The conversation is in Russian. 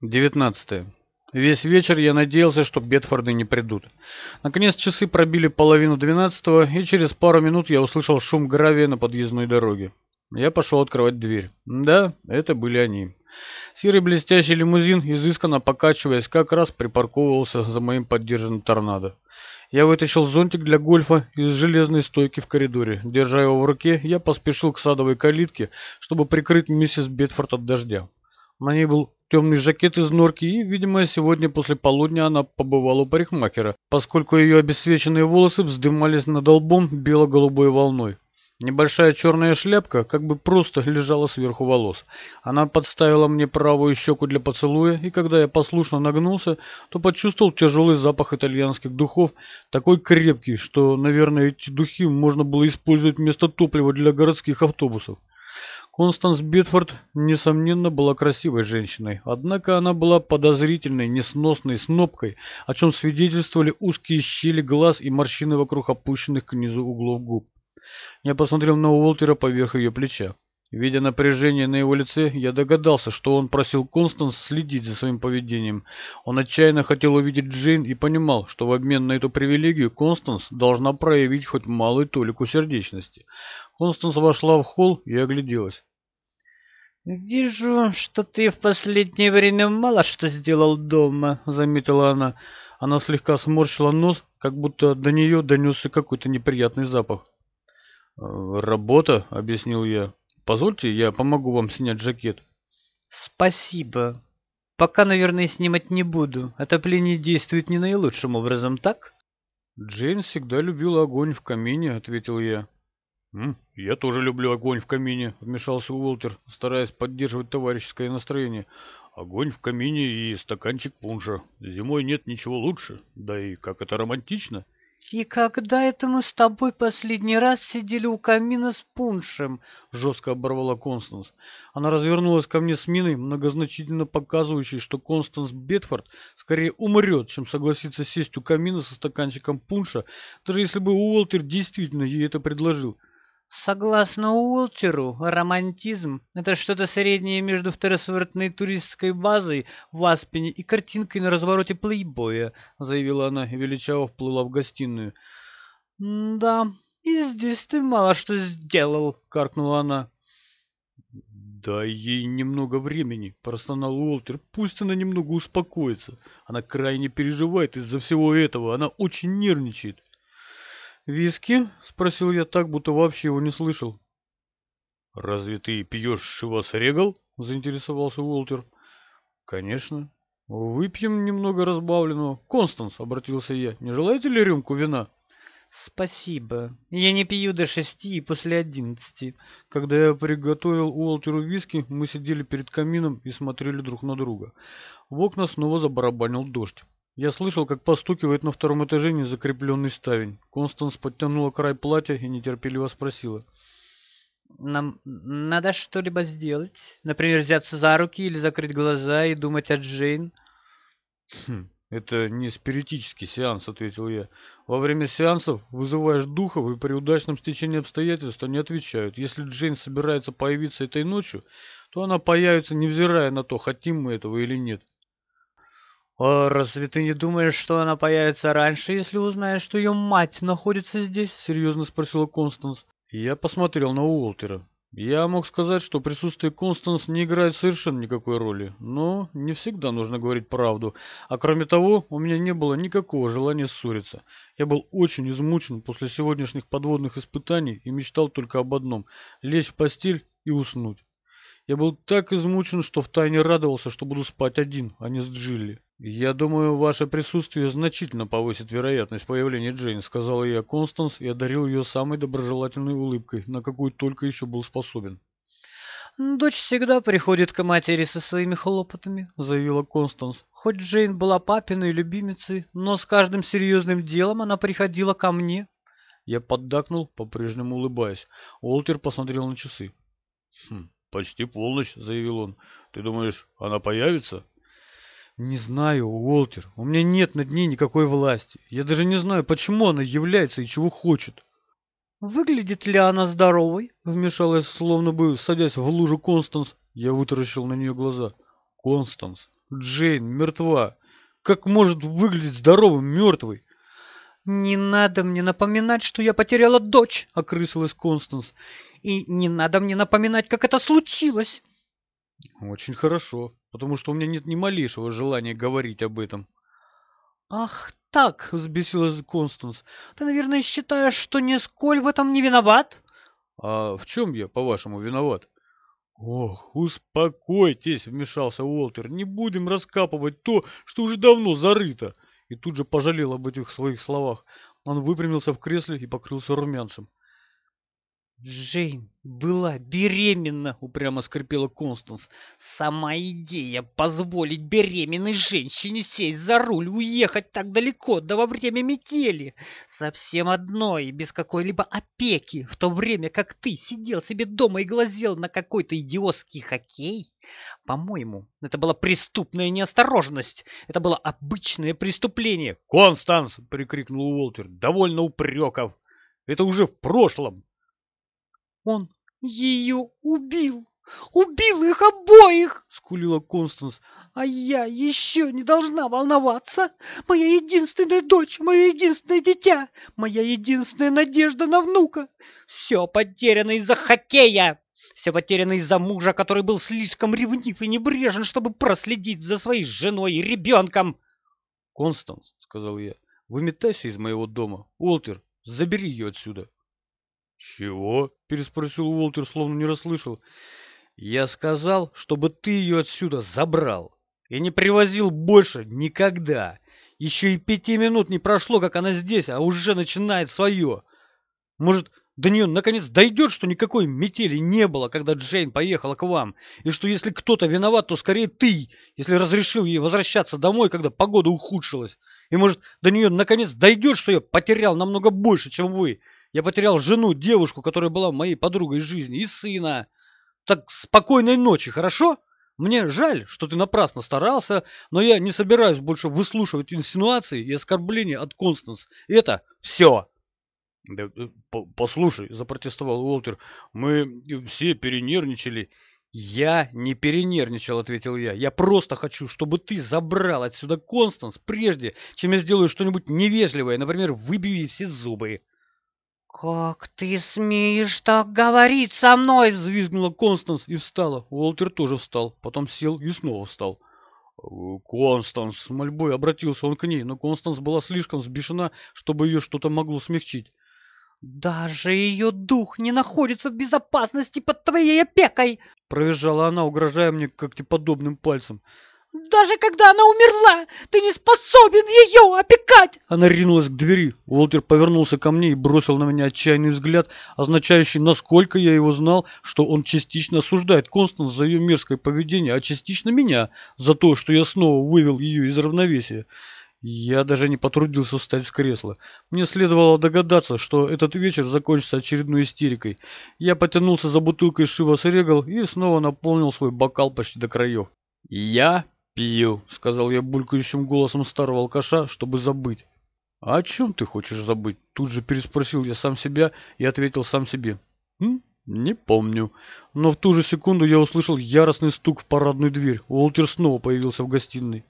19. Весь вечер я надеялся, что Бетфорды не придут. Наконец часы пробили половину двенадцатого, и через пару минут я услышал шум гравия на подъездной дороге. Я пошел открывать дверь. Да, это были они. Серый блестящий лимузин, изысканно покачиваясь, как раз припарковывался за моим поддержанным торнадо. Я вытащил зонтик для гольфа из железной стойки в коридоре. Держа его в руке, я поспешил к садовой калитке, чтобы прикрыть миссис Бетфорд от дождя. На ней был темный жакет из норки, и, видимо, сегодня после полудня она побывала у парикмахера, поскольку ее обесцвеченные волосы вздымались над лбом бело-голубой волной. Небольшая черная шляпка как бы просто лежала сверху волос. Она подставила мне правую щеку для поцелуя, и когда я послушно нагнулся, то почувствовал тяжелый запах итальянских духов, такой крепкий, что, наверное, эти духи можно было использовать вместо топлива для городских автобусов. Констанс Бетфорд, несомненно, была красивой женщиной, однако она была подозрительной, несносной снопкой, о чем свидетельствовали узкие щели глаз и морщины вокруг опущенных к низу углов губ. Я посмотрел на Уолтера поверх ее плеча. Видя напряжение на его лице, я догадался, что он просил Констанс следить за своим поведением. Он отчаянно хотел увидеть Джейн и понимал, что в обмен на эту привилегию Констанс должна проявить хоть малую толику сердечности. Констанс вошла в холл и огляделась. «Вижу, что ты в последнее время мало что сделал дома», — заметила она. Она слегка сморщила нос, как будто до нее донесся какой-то неприятный запах. «Э, «Работа», — объяснил я. «Позвольте, я помогу вам снять жакет». «Спасибо. Пока, наверное, снимать не буду. Отопление действует не наилучшим образом, так?» «Джейн всегда любила огонь в камине», — ответил я. «Я тоже люблю огонь в камине», — вмешался Уолтер, стараясь поддерживать товарищеское настроение. «Огонь в камине и стаканчик пунша. Зимой нет ничего лучше. Да и как это романтично!» «И когда это мы с тобой последний раз сидели у камина с пуншем?» — жестко оборвала Констанс. Она развернулась ко мне с миной, многозначительно показывающей, что Констанс Бетфорд скорее умрет, чем согласится сесть у камина со стаканчиком пунша, даже если бы Уолтер действительно ей это предложил. Согласно Уолтеру, романтизм – это что-то среднее между второсортной туристской базой в Аспене и картинкой на развороте плейбоя, заявила она и величаво вплыла в гостиную. «Да, и здесь ты мало что сделал», — каркнула она. «Дай ей немного времени», — простонал Уолтер. «Пусть она немного успокоится. Она крайне переживает из-за всего этого. Она очень нервничает». «Виски?» — спросил я так, будто вообще его не слышал. «Разве ты пьешь Шивас Регал?» — заинтересовался Уолтер. «Конечно. Выпьем немного разбавленного. Констанс», — обратился я, — «не желаете ли рюмку вина?» «Спасибо. Я не пью до шести и после одиннадцати». Когда я приготовил Уолтеру виски, мы сидели перед камином и смотрели друг на друга. В окна снова забарабанил дождь. Я слышал, как постукивает на втором этаже незакрепленный ставень. Констанс подтянула край платья и нетерпеливо спросила. «Нам надо что-либо сделать? Например, взяться за руки или закрыть глаза и думать о Джейн?» хм, «Это не спиритический сеанс», — ответил я. «Во время сеансов вызываешь духов, и при удачном стечении обстоятельств они отвечают. Если Джейн собирается появиться этой ночью, то она появится, невзирая на то, хотим мы этого или нет. «А разве ты не думаешь, что она появится раньше, если узнает, что ее мать находится здесь?» — серьезно спросила Констанс. Я посмотрел на Уолтера. Я мог сказать, что присутствие Констанс не играет совершенно никакой роли, но не всегда нужно говорить правду. А кроме того, у меня не было никакого желания ссориться. Я был очень измучен после сегодняшних подводных испытаний и мечтал только об одном — лечь в постель и уснуть. Я был так измучен, что втайне радовался, что буду спать один, а не с Джилли. «Я думаю, ваше присутствие значительно повысит вероятность появления Джейн», сказал я Констанс и одарил ее самой доброжелательной улыбкой, на какую только еще был способен. «Дочь всегда приходит к матери со своими хлопотами», — заявила Констанс. «Хоть Джейн была папиной любимицей, но с каждым серьезным делом она приходила ко мне». Я поддакнул, по-прежнему улыбаясь. Уолтер посмотрел на часы. «Хм, почти полночь», — заявил он. «Ты думаешь, она появится?» «Не знаю, Уолтер. У меня нет над ней никакой власти. Я даже не знаю, почему она является и чего хочет». «Выглядит ли она здоровой?» — вмешалась, словно бы садясь в лужу Констанс. Я вытаращил на нее глаза. «Констанс, Джейн мертва. Как может выглядеть здоровым мертвый? «Не надо мне напоминать, что я потеряла дочь!» — окрысилась Констанс. «И не надо мне напоминать, как это случилось!» «Очень хорошо, потому что у меня нет ни малейшего желания говорить об этом». «Ах так!» — взбесилась Констанс. «Ты, наверное, считаешь, что нисколь в этом не виноват?» «А в чем я, по-вашему, виноват?» «Ох, успокойтесь!» — вмешался Уолтер. «Не будем раскапывать то, что уже давно зарыто!» И тут же пожалел об этих своих словах. Он выпрямился в кресле и покрылся румянцем. Джейн была беременна, упрямо скрипела Констанс. Сама идея позволить беременной женщине сесть за руль уехать так далеко, да во время метели. Совсем одной, без какой-либо опеки, в то время как ты сидел себе дома и глазел на какой-то идиотский хоккей. По-моему, это была преступная неосторожность. Это было обычное преступление. «Констанс!» — прикрикнул Уолтер. «Довольно упреков! Это уже в прошлом!» Он ее убил! Убил их обоих!» — скулила Констанс. «А я еще не должна волноваться! Моя единственная дочь, мое единственное дитя, моя единственная надежда на внука! Все потеряно из-за хоккея! Все потеряно из-за мужа, который был слишком ревнив и небрежен, чтобы проследить за своей женой и ребенком!» «Констанс», — сказал я, — «выметайся из моего дома. Уолтер, забери ее отсюда». «Чего?» — переспросил Уолтер, словно не расслышал. «Я сказал, чтобы ты ее отсюда забрал и не привозил больше никогда. Еще и пяти минут не прошло, как она здесь, а уже начинает свое. Может, до нее наконец дойдет, что никакой метели не было, когда Джейн поехала к вам, и что если кто-то виноват, то скорее ты, если разрешил ей возвращаться домой, когда погода ухудшилась. И может, до нее наконец дойдет, что я потерял намного больше, чем вы, я потерял жену, девушку, которая была моей подругой жизни, и сына. Так спокойной ночи, хорошо? Мне жаль, что ты напрасно старался, но я не собираюсь больше выслушивать инсинуации и оскорбления от Констанс. Это все. Да, э, послушай, запротестовал Уолтер, мы все перенервничали. Я не перенервничал, ответил я. Я просто хочу, чтобы ты забрал отсюда Констанс прежде, чем я сделаю что-нибудь невежливое, например, выбью ей все зубы. «Как ты смеешь так говорить со мной?» — взвизгнула Констанс и встала. Уолтер тоже встал, потом сел и снова встал. «Э, «Констанс!» — с мольбой обратился он к ней, но Констанс была слишком сбешена, чтобы ее что-то могло смягчить. «Даже ее дух не находится в безопасности под твоей опекой!» — провизжала она, угрожая мне когтеподобным пальцем. Даже когда она умерла, ты не способен ее опекать!» Она ринулась к двери. Уолтер повернулся ко мне и бросил на меня отчаянный взгляд, означающий, насколько я его знал, что он частично осуждает Констанс за ее мерзкое поведение, а частично меня за то, что я снова вывел ее из равновесия. Я даже не потрудился встать с кресла. Мне следовало догадаться, что этот вечер закончится очередной истерикой. Я потянулся за бутылкой Шивас Регал и снова наполнил свой бокал почти до краев. Я «Пью», — сказал я булькающим голосом старого алкаша, чтобы забыть. «А о чем ты хочешь забыть?» Тут же переспросил я сам себя и ответил сам себе. «М? Не помню». Но в ту же секунду я услышал яростный стук в парадную дверь. Уолтер снова появился в гостиной.